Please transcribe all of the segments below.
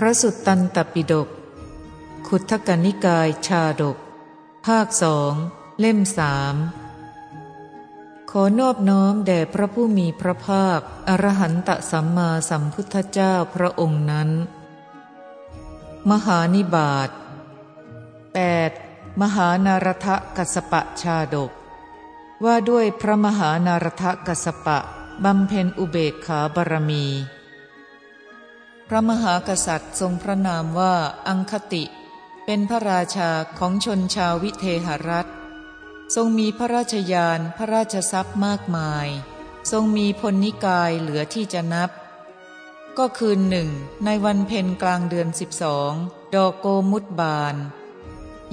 พระสุตตันตปิฎกขุทกนิกายชาดก ภาคสองเล่มสามขอนอบน้อมแด่พระผู้มีพระภาค อรหันตสัมมาสัมพุทธเจ้าพระองค์นั้น มหานิบาต 8. มหานารทกัสปะชาดก ว่าด้วยพระมหานารทกัสปะบำเพ็ญอุเบกขาบารมี พระมหากษัตริย์ทรงพระนามว่าอังคติ เป็นพระราชาของชนชาววิเทหรัฐ ทรงมีพระราชยานพระราชทรัพย์มากมาย ทรงมีพลนิกายเหลือที่จะนับ ก็คืนหนึ่งในวันเพ็ญกลางเดือนสิบสองดอกโกมุตบาน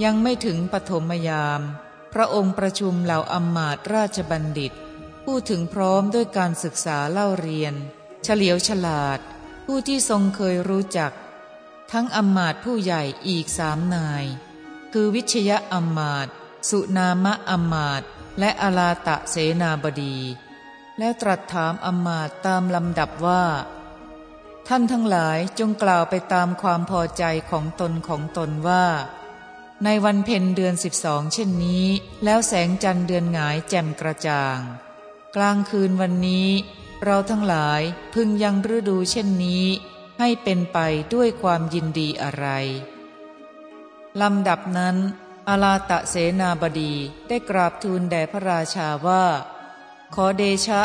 ยังไม่ถึงปฐมยาม พระองค์ประชุมเหล่าอมมาตราชบัณฑิต ผู้ถึงพร้อมด้วยการศึกษาเล่าเรียน เฉลียวฉลาด ผู้ที่ทรงเคยรู้จัก ทั้งอมมาตผู้ใหญ่อีกสามนาย คือวิชยะอมมาตสุนามะอมมาตและอลาตะเสนาบดี แล้วตรัสถามอมมาตตามลำดับว่า ท่านทั้งหลายจงกล่าวไปตามความพอใจของตนของตนว่า ในวันเพ็ญเดือนสิบสองเช่นนี้ แล้วแสงจันทร์เดือนหงายแจ่มกระจ่าง กลางคืนวันนี้ เราทั้งหลายพึงยังฤดูเช่นนี้ ให้เป็นไปด้วยความยินดีอะไร ลำดับนั้นอาลาตะเสนาบดีได้กราบทูลแด่พระราชาว่า ขอเดชะ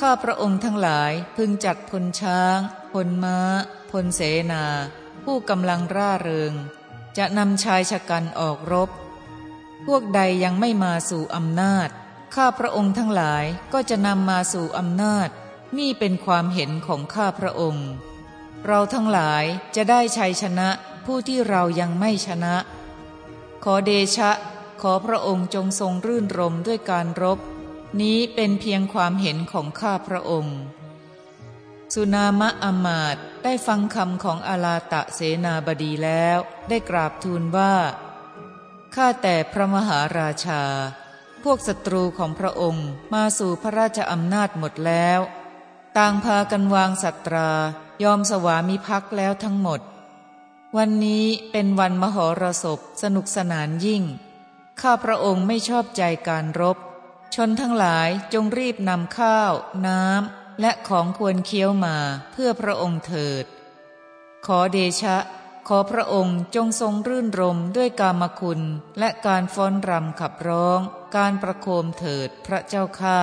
ข้าพระองค์ทั้งหลายพึงจัดพลช้าง พลม้า พลเสนา ผู้กำลังร่าเริง จะนำชายชะกันออกรบ พวกใดยังไม่มาสู่อำนาจ ข้าพระองค์ทั้งหลายก็จะนำมาสู่อำนาจ นี่เป็นความเห็นของข้าพระองค์ เราทั้งหลายจะได้ชัยชนะผู้ที่เรายังไม่ชนะ ขอเดชะ ขอพระองค์จงทรงรื่นรมด้วยการรบ นี้เป็นเพียงความเห็นของข้าพระองค์ สุนามะอมาตได้ฟังคำของอาลาตะเสนาบดีแล้ว ได้กราบทูลว่า ข้าแต่พระมหาราชา พวกศัตรูของพระองค์มาสู่พระราชอำนาจหมดแล้ว ต่างพากันวางสัตรายอมสวามิภักดิ์แล้วทั้งหมด วันนี้เป็นวันมหรสพสนุกสนานยิ่ง ข้าพระองค์ไม่ชอบใจการรบ ชนทั้งหลายจงรีบนำข้าว น้ำและของควรเคี้ยวมาเพื่อพระองค์เถิด ขอเดชะ ขอพระองค์จงทรงรื่นรมด้วยกามคุณและการฟ้อนรำขับร้อง การประโคมเถิดพระเจ้าข้า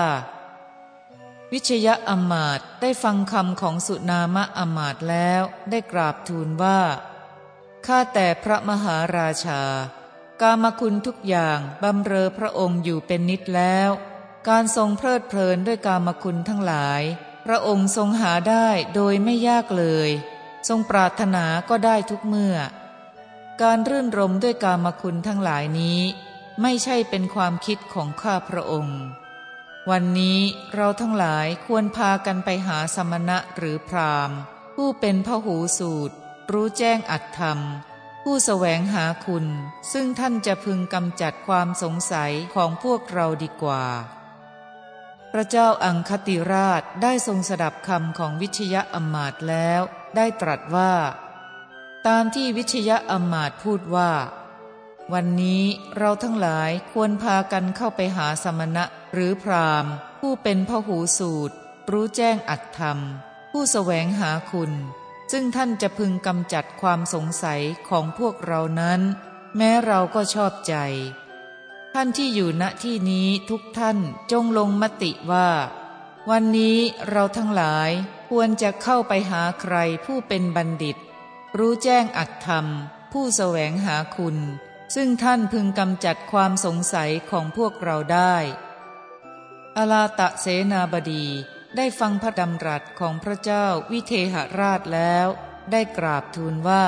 วิชยะอมาตได้ฟังคำของสุนามะอมาตแล้วได้กราบทูลว่า ข้าแต่พระมหาราชา กามคุณทุกอย่างบำเรอพระองค์อยู่เป็นนิดแล้ว การทรงเพลิดเพลินด้วยกามคุณทั้งหลาย พระองค์ทรงหาได้โดยไม่ยากเลย ทรงปรารถนาก็ได้ทุกเมื่อ การรื่นรมด้วยกามคุณทั้งหลายนี้ ไม่ใช่เป็นความคิดของข้าพระองค์ วันนี้เราทั้งหลายควรพากันไปหาสมณะหรือพรามผู้เป็นพหูสูตร รู้แจ้งอัตธรรม ผู้แสวงหาคุณ ซึ่งท่านจะพึงกำจัดความสงสัยของพวกเราดีกว่า พระเจ้าอังคติราชได้ทรงสดับคำของวิชยะอมาตแล้ว ได้ตรัสว่า ตามที่วิชยะอมาตพูดว่าวันนี้เราทั้งหลายควรพากันเข้าไปหาสมณะ หรือพรามผู้เป็นพหูสูตร รู้แจ้งอัตธรรม ผู้แสวงหาคุณ ซึ่งท่านจะพึงกำจัดความสงสัยของพวกเรานั้น แม้เราก็ชอบใจ ท่านที่อยู่ณที่นี้ทุกท่านจงลงมติว่า วันนี้เราทั้งหลายควรจะเข้าไปหาใครผู้เป็นบัณฑิต รู้แจ้งอัตธรรม ผู้แสวงหาคุณ ซึ่งท่านพึงกำจัดความสงสัยของพวกเราได้ อลาตะเสนาบดีได้ฟังพระดำรัสของพระเจ้าวิเทหราชแล้ว ได้กราบทูลว่า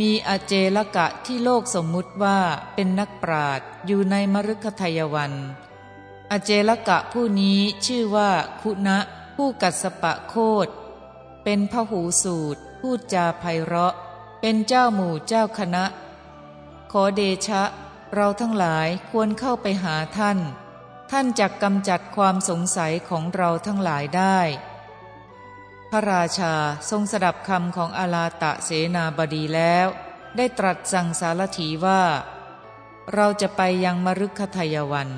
มีอาเจลกะที่โลกสมมุติว่าเป็นนักปราดอยู่ในมรุกทายวันอาเจลกะผู้นี้ชื่อว่าคุณะผู้กัสปะโคดเป็นพหูสูตรพูดจาไพเราะ เป็นเจ้าหมู่เจ้าคณะ ขอเดชะ เราทั้งหลายควรเข้าไปหาท่าน ท่านจักกำจัดความสงสัยของเราทั้งหลายได้ พระราชาทรงสดับคำของอาลาตะเสนาบดีแล้ว ได้ตรัสสั่งสารถีว่า เราจะไปยังมรุกขทายวัน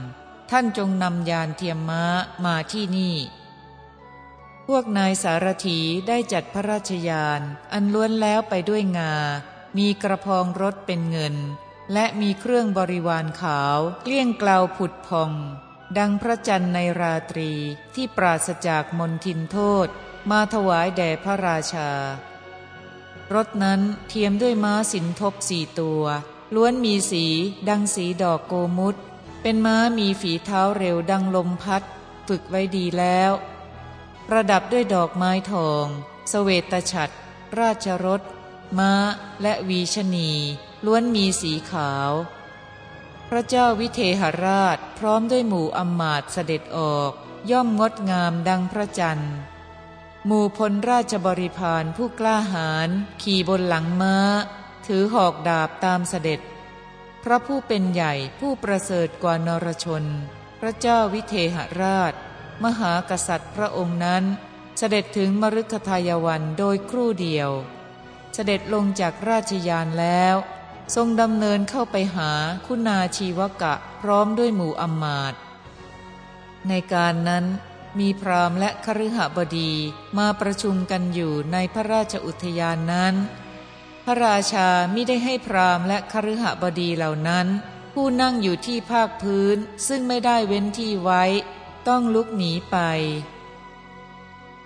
ท่านจงนำยานเทียมม้ามาที่นี่ พวกนายสารถีได้จัดพระราชยาน อันล้วนแล้วไปด้วยงา มีกระพองรถเป็นเงิน และมีเครื่องบริวารขาวเกลี้ยงเกลาผุดพอง ดังพระจันทร์ในราตรีที่ปราศจากมนทินโทษ มาถวายแด่พระราชา รถนั้นเทียมด้วยม้าสินทบสี่ตัว ล้วนมีสีดังสีดอกโกมุตเป็นม้ามีฝีเท้าเร็วดังลมพัด ฝึกไว้ดีแล้ว ประดับด้วยดอกไม้ทองสเวตฉัตรราชรถม้าและวีชนี ล้วนมีสีขาว พระเจ้าวิเทหราชพร้อมด้วยหมู่อมมาตเสด็จออก ย่อมงดงามดังพระจันทร์ หมู่พลราชบริพารผู้กล้าหาญขี่บนหลังม้า ถือหอกดาบตามเสด็จ พระผู้เป็นใหญ่ผู้ประเสริฐกว่านรชน พระเจ้าวิเทหราช มหากษัตริย์พระองค์นั้น เสด็จถึงมรุกทายวันโดยครู่เดียว เสด็จลงจากราชยานแล้ว ทรงดำเนินเข้าไปหาคุณาชีวกะพร้อมด้วยหมู่อมมาตในการนั้นมีพราหมณ์และคฤหบดีมาประชุมกันอยู่ในพระราชอุทยานนั้น พระราชาไม่ได้ให้พราหมณ์และคฤหบดีเหล่านั้น ผู้นั่งอยู่ที่ภาคพื้นซึ่งไม่ได้เว้นที่ไว้ ต้องลุกหนีไป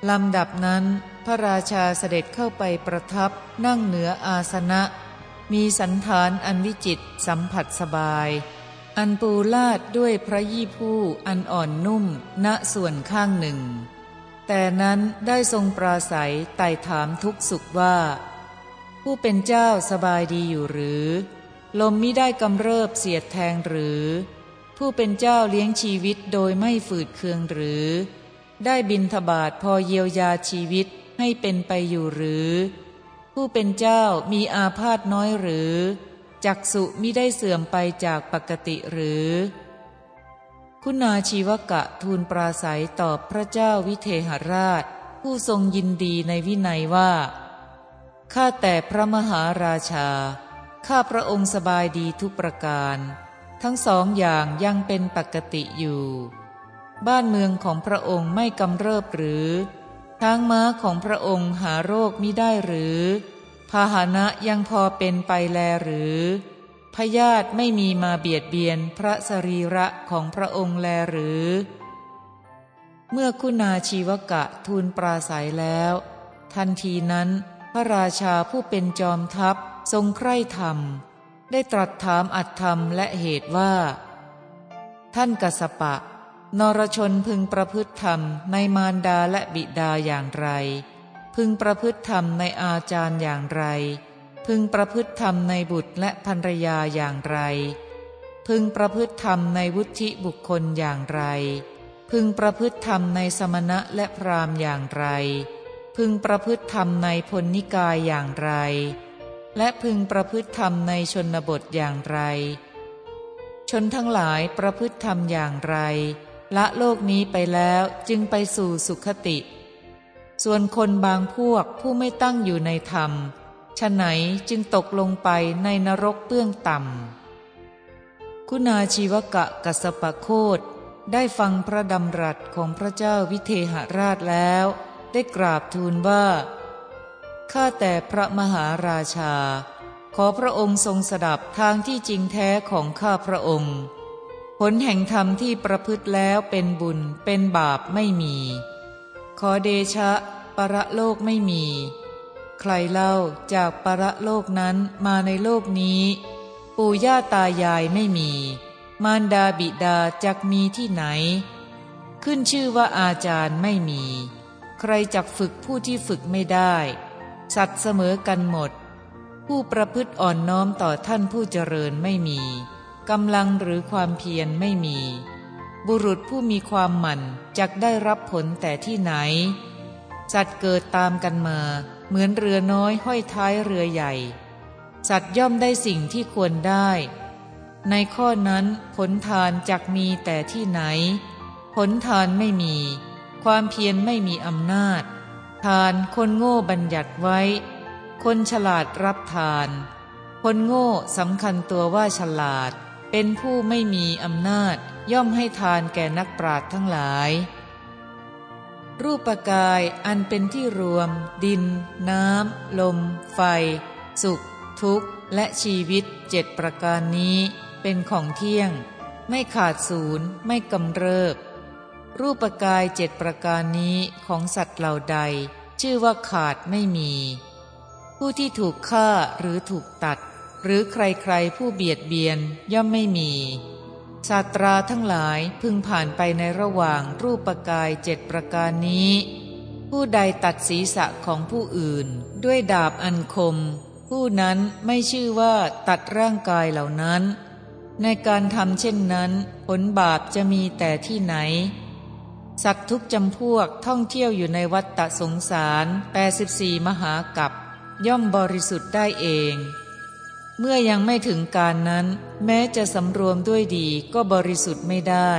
ลำดับนั้น พระราชาเสด็จเข้าไปประทับนั่งเหนืออาสนะ มีสันฐานอันวิจิตสัมผัสสบาย อันปูลาดด้วยพระยี่ผู้อันอ่อนนุ่มณส่วนข้างหนึ่ง แต่นั้นได้ทรงปราศัยไต่ถามทุกสุขว่า ผู้เป็นเจ้าสบายดีอยู่หรือ ลมมิได้กำเริบเสียดแทงหรือ ผู้เป็นเจ้าเลี้ยงชีวิตโดยไม่ฝืดเคืองหรือ ได้บินทบาทพอเยียวยาชีวิตให้เป็นไปอยู่หรือ ผู้เป็นเจ้ามีอาพาธน้อยหรือจักสุมิได้เสื่อมไปจากปกติหรือ คุณาชีวกะทูลปราศัยตอบพระเจ้าวิเทหราช ผู้ทรงยินดีในวินัยว่า ข้าแต่พระมหาราชา ข้าพระองค์สบายดีทุกประการ ทั้งสองอย่างยังเป็นปกติอยู่ บ้านเมืองของพระองค์ไม่กำเริบหรือ ทางม้าของพระองค์หาโรคมิได้หรือ พาหนะยังพอเป็นไปแลหรือพยาธิไม่มีมาเบียดเบียนพระสรีระของพระองค์แลหรือ เมื่อคุณาชีวกะทูลปราศัยแล้ว ทันทีนั้น พระราชาผู้เป็นจอมทัพทรงใคร่ธรรม ได้ตรัสถามอัตธรรมและเหตุว่า ท่านกสปะ นรชนพึงประพฤติธรรมในมารดาและบิดาอย่างไร พึงประพฤติธรรมในอาจารย์อย่างไร พึงประพฤติธรรมในบุตรและภรรยาอย่างไร พึงประพฤติธรรมในวุฒิบุคคลอย่างไร พึงประพฤติธรรมในสมณะและพราหมณ์อย่างไร พึงประพฤติธรรมในพลนิกายอย่างไร และพึงประพฤติธรรมในชนบทอย่างไร ชนทั้งหลายประพฤติธรรมอย่างไร ละโลกนี้ไปแล้วจึงไปสู่สุขติ ส่วนคนบางพวกผู้ไม่ตั้งอยู่ในธรรมฉะไหนจึงตกลงไปในนรกเปื้องต่ำ คุณาชีวกะกัสปะโคดได้ฟังพระดำรัสของพระเจ้าวิเทหราชแล้ว ได้กราบทูลว่า ข้าแต่พระมหาราชา ขอพระองค์ทรงสดับทางที่จริงแท้ของข้าพระองค์ ผลแห่งธรรมที่ประพฤติแล้วเป็นบุญเป็นบาปไม่มี ขอเดชะ ประโลกไม่มี ใครเล่าจากประโลกนั้นมาในโลกนี้ ปู่ย่าตายายไม่มี มารดาบิดาจักมีที่ไหน ขึ้นชื่อว่าอาจารย์ไม่มี ใครจักฝึกผู้ที่ฝึกไม่ได้ สัตว์เสมอกันหมด ผู้ประพฤติอ่อนน้อมต่อท่านผู้เจริญไม่มี กำลังหรือความเพียรไม่มี บุรุษผู้มีความหมั่นจักได้รับผลแต่ที่ไหน สัตว์เกิดตามกันมา เหมือนเรือน้อยห้อยท้ายเรือใหญ่ สัตว์ย่อมได้สิ่งที่ควรได้ ในข้อนั้นผลทานจักมีแต่ที่ไหน ผลทานไม่มี ความเพียรไม่มีอำนาจ ทานคนโง่บัญญัติไว้ คนฉลาดรับทานคนโง่สำคัญตัวว่าฉลาด เป็นผู้ไม่มีอำนาจ ย่อมให้ทานแก่นักปราชญ์ทั้งหลาย รูปกายอันเป็นที่รวม ดิน น้ำ ลม ไฟ สุข ทุกข์ และชีวิตเจ็ดประการนี้ เป็นของเที่ยง ไม่ขาดศูนย์ ไม่กำเริบ รูปกายเจ็ดประการนี้ของสัตว์เหล่าใด ชื่อว่าขาดไม่มี ผู้ที่ถูกฆ่าหรือถูกตัด หรือใครๆผู้เบียดเบียนย่อมไม่มีศาตราทั้งหลายพึงผ่านไปในระหว่างรูปกายเจ็ดประการนี้ ผู้ใดตัดศีรษะของผู้อื่น ด้วยดาบอันคม ผู้นั้นไม่ชื่อว่าตัดร่างกายเหล่านั้น ในการทำเช่นนั้น ผลบาปจะมีแต่ที่ไหน สัตว์ทุกจำพวกท่องเที่ยวอยู่ในวัฏฏสงสาร 84 มหากัปย่อมบริสุทธิ์ได้เอง เมื่อยังไม่ถึงการนั้น แม้จะสำรวมด้วยดีก็บริสุทธิ์ไม่ได้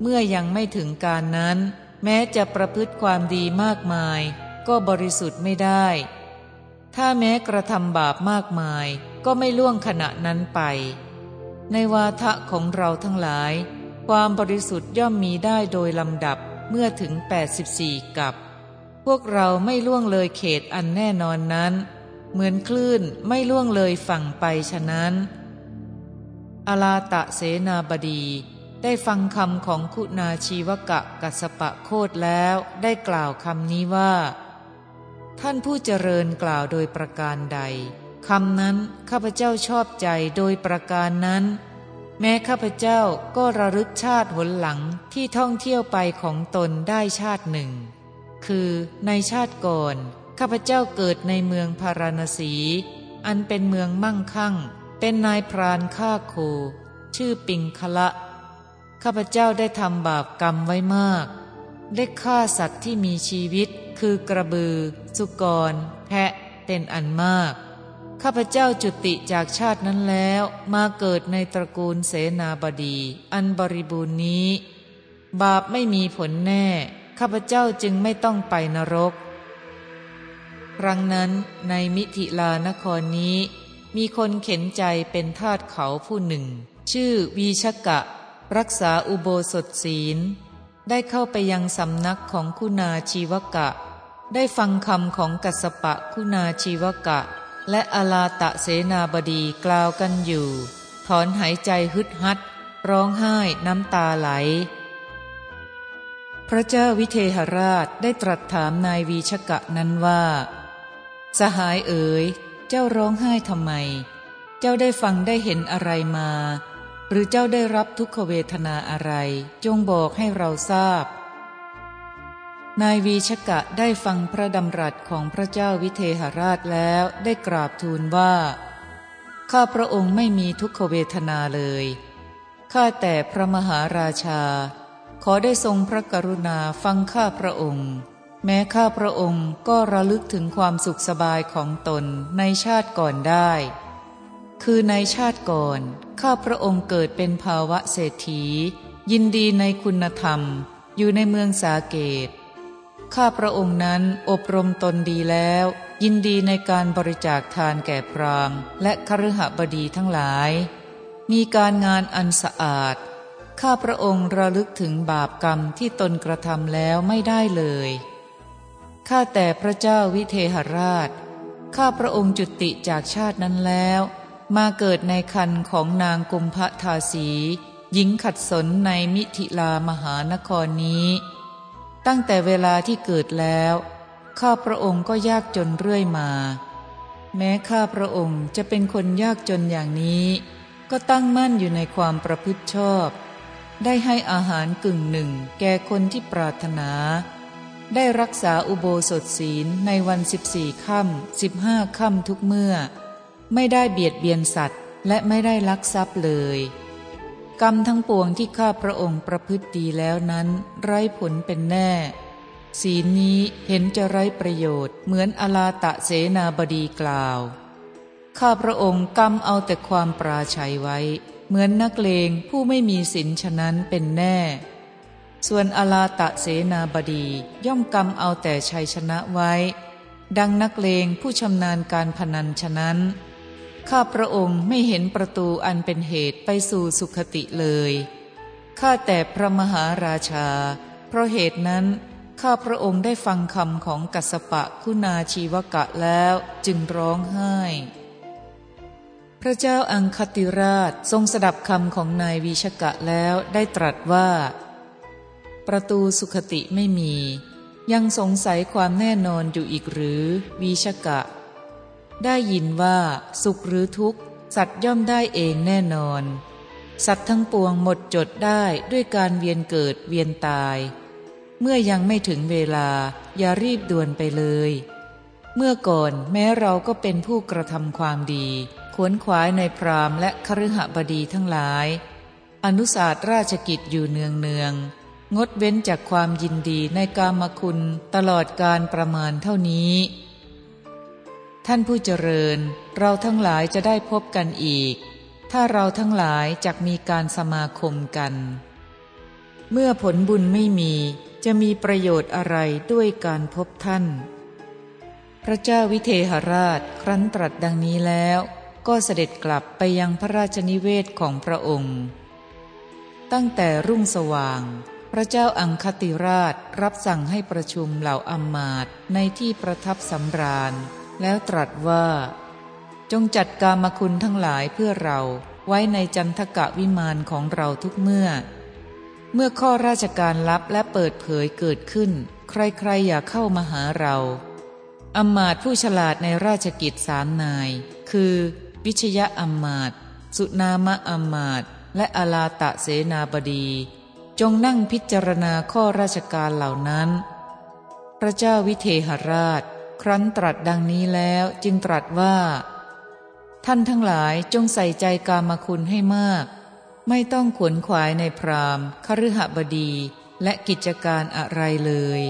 เมื่อยังไม่ถึงการนั้น แม้จะประพฤติความดีมากมาย ก็บริสุทธิ์ไม่ได้ ถ้าแม้กระทำบาปมากมาย ก็ไม่ล่วงขณะนั้นไป ในวาทะของเราทั้งหลาย ความบริสุทธิ์ย่อมมีได้โดยลำดับเมื่อถึง 84 กับ พวกเราไม่ล่วงเลยเขตอันแน่นอนนั้น เหมือนคลื่นไม่ล่วงเลยฝั่งไปฉะนั้น อลาตะเสนาบดีได้ฟังคำของคุณาชีวกะกัสปะโคดแล้วได้กล่าวคำนี้ว่า ท่านผู้เจริญกล่าวโดยประการใดคำนั้นข้าพเจ้าชอบใจโดยประการนั้น แม้ข้าพเจ้าก็ระลึกชาติหนหลังที่ท่องเที่ยวไปของตนได้ชาติหนึ่ง คือในชาติก่อน ข้าพเจ้าเกิดในเมืองพาราณสี อันเป็นเมืองมั่งคั่ง เป็นนายพรานฆ่าโค ชื่อปิงคละ ข้าพเจ้าได้ทำบาปกรรมไว้มาก ได้ฆ่าสัตว์ที่มีชีวิต คือกระบือ สุกร แพะ เป็นอันมาก ข้าพเจ้าจุติจากชาตินั้นแล้วมาเกิดในตระกูลเสนาบดี อันบริบูรณ์นี้ บาปไม่มีผลแน่ ข้าพเจ้าจึงไม่ต้องไปนรก ครั้งนั้นในมิถิลานครนี้ มีคนเข็นใจเป็นทาสเขาผู้หนึ่ง ชื่อวีชกะ รักษาอุโบสถศีล ได้เข้าไปยังสำนักของคุณาชีวกะ ได้ฟังคำของกัสปะคุณาชีวกะ และอลาตะเสนาบดีกล่าวกันอยู่ ถอนหายใจฮึดฮัด ร้องไห้น้ำตาไหล พระเจ้าวิเทหราชได้ตรัสถามนายวีชกะนั้นว่า สหายเอ๋ย เจ้าร้องไห้ทำไม เจ้าได้ฟังได้เห็นอะไรมา หรือเจ้าได้รับทุกขเวทนาอะไร จงบอกให้เราทราบ นายวีชกะได้ฟังพระดำรัสของพระเจ้าวิเทหราชแล้วได้กราบทูลว่า ข้าพระองค์ไม่มีทุกขเวทนาเลย ข้าแต่พระมหาราชา ขอได้ทรงพระกรุณาฟังข้าพระองค์ แม้ข้าพระองค์ก็ระลึกถึงความสุขสบายของตนในชาติก่อนได้ คือในชาติก่อน ข้าพระองค์เกิดเป็นภาวะเศรษฐี ยินดีในคุณธรรม อยู่ในเมืองสาเกต ข้าพระองค์นั้นอบรมตนดีแล้ว ยินดีในการบริจาคทานแก่พรามและคฤหบดีทั้งหลาย มีการงานอันสะอาด ข้าพระองค์ระลึกถึงบาปกรรมที่ตนกระทำแล้วไม่ได้เลย ข้าแต่พระเจ้าวิเทหราช ข้าพระองค์จุติจากชาตินั้นแล้ว มาเกิดในคันของนางกุมภทาสี หญิงขัดสนในมิถิลามหานครนี้ ตั้งแต่เวลาที่เกิดแล้ว ข้าพระองค์ก็ยากจนเรื่อยมา แม้ข้าพระองค์จะเป็นคนยากจนอย่างนี้ ก็ตั้งมั่นอยู่ในความประพฤติชอบ ได้ให้อาหารกึ่งหนึ่งแก่คนที่ปรารถนา ได้รักษาอุโบสถศีลในวันสิบสี่ค่ำสิบห้าค่ำทุกเมื่อ ไม่ได้เบียดเบียนสัตว์ และไม่ได้ลักทรัพย์เลย กรรมทั้งปวงที่ข้าพระองค์ประพฤติดีแล้วนั้น ไร้ผลเป็นแน่ ศีลนี้เห็นจะไร้ประโยชน์เหมือนอลาตะเสนาบดีกล่าว ข้าพระองค์กรรมเอาแต่ความปราชัยไว้ เหมือนนักเลงผู้ไม่มีศีลฉะนั้นเป็นแน่ ส่วนอลาตะเสนาบดีย่อมกำเอาแต่ชัยชนะไว้ ดังนักเลงผู้ชำนาญการพนันฉะนั้น ข้าพระองค์ไม่เห็นประตูอันเป็นเหตุไปสู่สุขติเลย ข้าแต่พระมหาราชา เพราะเหตุนั้น ข้าพระองค์ได้ฟังคำของกัสปะคุณาชีวกะแล้วจึงร้องไห้ พระเจ้าอังคติราชทรงสดับคำของนายวิชกะแล้วได้ตรัสว่า ประตูสุขติไม่มี ยังสงสัยความแน่นอนอยู่อีกหรือ วีชกะ ได้ยินว่า สุขหรือทุกข์ สัตว์ย่อมได้เองแน่นอน สัตว์ทั้งปวงหมดจดได้ด้วยการเวียนเกิดเวียนตาย เมื่อยังไม่ถึงเวลาอย่ารีบด่วนไปเลย เมื่อก่อนแม้เราก็เป็นผู้กระทำความดีขวนขวายในพรามและคฤหบดีทั้งหลาย อนุสาสราชกิจอยู่เนืองเนือง งดเว้นจากความยินดีในกามคุณตลอดการประมาณเท่านี้ ท่านผู้เจริญ เราทั้งหลายจะได้พบกันอีก ถ้าเราทั้งหลายจะมีการสมาคมกัน เมื่อผลบุญไม่มีจะมีประโยชน์อะไรด้วยการพบท่าน พระเจ้าวิเทหราชครั้นตรัสดังนี้แล้ว ก็เสด็จกลับไปยังพระราชนิเวศของพระองค์ ตั้งแต่รุ่งสว่าง พระเจ้าอังคติราชรับสั่งให้ประชุมเหล่าอมมาตในที่ประทับสำราญ แล้วตรัสว่า จงจัดกามคุณทั้งหลายเพื่อเราไว้ในจันทกะวิมานของเราทุกเมื่อ เมื่อข้อราชการลับและเปิดเผยเกิดขึ้น ใครๆอย่าเข้ามาหาเราอมมาตผู้ฉลาดในราชกิจสามนาย คือ วิชยะอมมาตสุนามะอมมาตและอลาตะเสนาบดี จงนั่งพิจารณาข้อราชการเหล่านั้น พระเจ้าวิเทหราช ครั้นตรัสดังนี้แล้วจึงตรัสว่า ท่านทั้งหลายจงใส่ใจกามคุณให้มาก ไม่ต้องขวนขวายในพรามคฤหบดีและกิจการอะไรเลย